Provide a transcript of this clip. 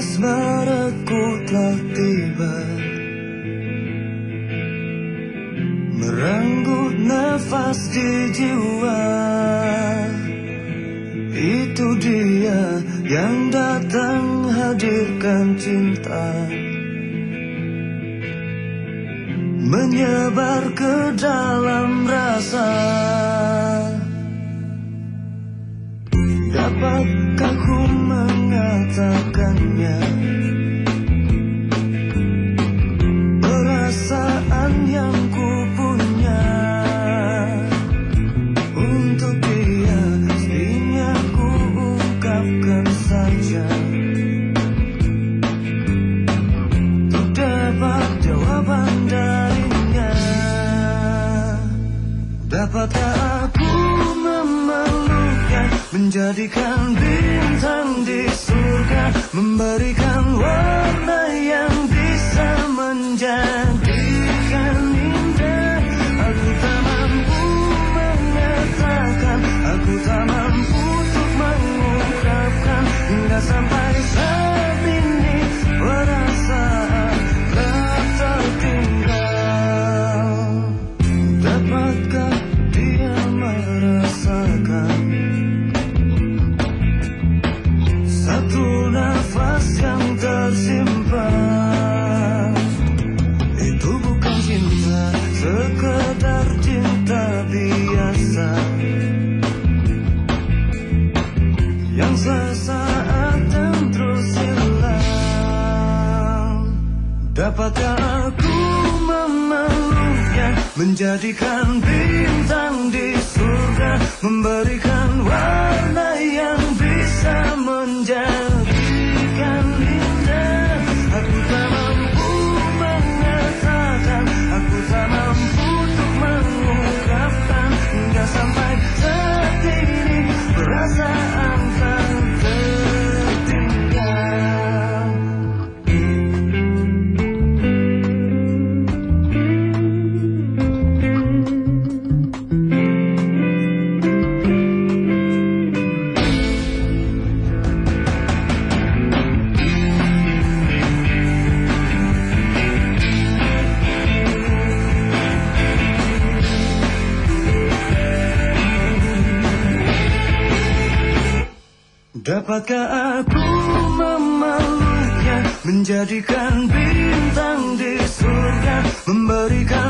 asmaraku telah tiba. Merenggut nafas di jiwa. Itu dia yang datang hadirkan cinta. Menyebar ke dalam rasa. 难 menjadikan bintang di surga memberikan warna yang Apakah aku memeluknya, Menjadikan bintang di surga Memberikan wajah Dapatkah aku memeluknya Menjadikan bintang di surga Memberikan